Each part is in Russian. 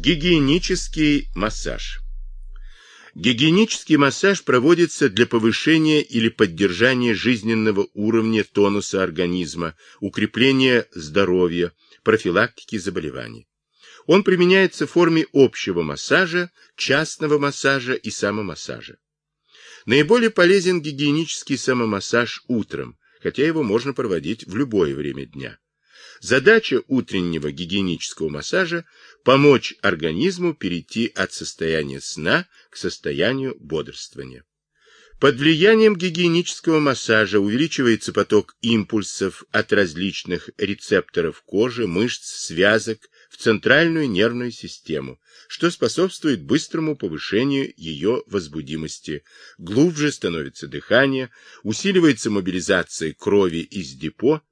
Гигиенический массаж. Гигиенический массаж проводится для повышения или поддержания жизненного уровня тонуса организма, укрепления здоровья, профилактики заболеваний. Он применяется в форме общего массажа, частного массажа и самомассажа. Наиболее полезен гигиенический самомассаж утром, хотя его можно проводить в любое время дня. Задача утреннего гигиенического массажа – помочь организму перейти от состояния сна к состоянию бодрствования. Под влиянием гигиенического массажа увеличивается поток импульсов от различных рецепторов кожи, мышц, связок в центральную нервную систему, что способствует быстрому повышению ее возбудимости. Глубже становится дыхание, усиливается мобилизация крови из депо,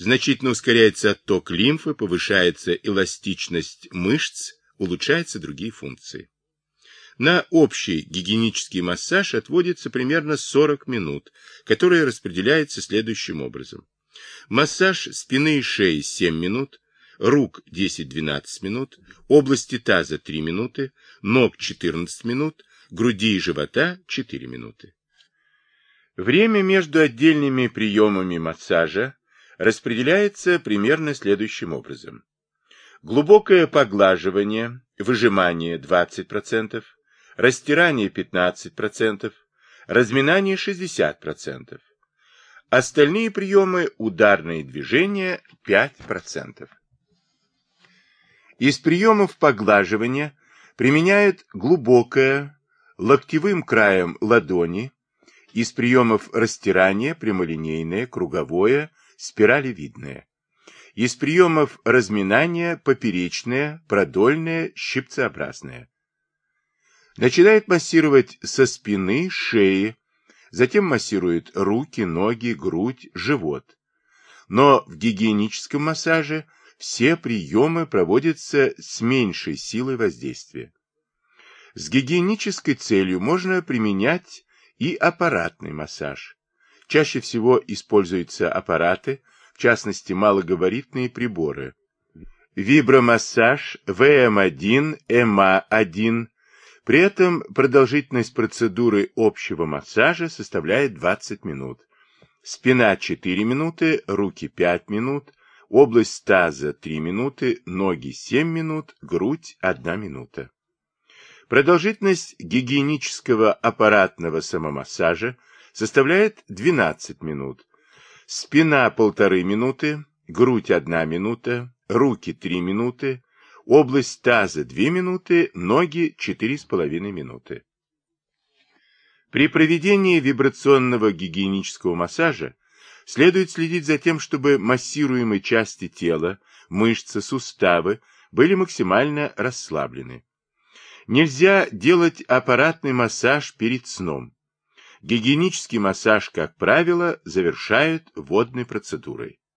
Значительно ускоряется отток лимфы, повышается эластичность мышц, улучшаются другие функции. На общий гигиенический массаж отводится примерно 40 минут, которые распределяются следующим образом. Массаж спины и шеи 7 минут, рук 10-12 минут, области таза 3 минуты, ног 14 минут, груди и живота 4 минуты. Время между отдельными приемами массажа распределяется примерно следующим образом. Глубокое поглаживание, выжимание 20%, растирание 15%, разминание 60%. Остальные приемы ударные движения 5%. Из приемов поглаживания применяют глубокое, локтевым краем ладони, из приемов растирания прямолинейное, круговое, спиралевидное. Из приемов разминания поперечное, продольное, щипцеобразное. Начинает массировать со спины, шеи, затем массирует руки, ноги, грудь, живот. Но в гигиеническом массаже все приемы проводятся с меньшей силой воздействия. С гигиенической целью можно применять и аппаратный массаж. Чаще всего используются аппараты, в частности малогабаритные приборы. Вибромассаж, ВМ1, МА1. При этом продолжительность процедуры общего массажа составляет 20 минут. Спина 4 минуты, руки 5 минут, область таза 3 минуты, ноги 7 минут, грудь 1 минута. Продолжительность гигиенического аппаратного самомассажа составляет 12 минут. Спина полторы минуты, грудь одна минута, руки три минуты, область таза две минуты, ноги четыре с половиной минуты. При проведении вибрационного гигиенического массажа следует следить за тем, чтобы массируемые части тела, мышцы, суставы были максимально расслаблены. Нельзя делать аппаратный массаж перед сном. Гигиенический массаж, как правило, завершают водной процедурой.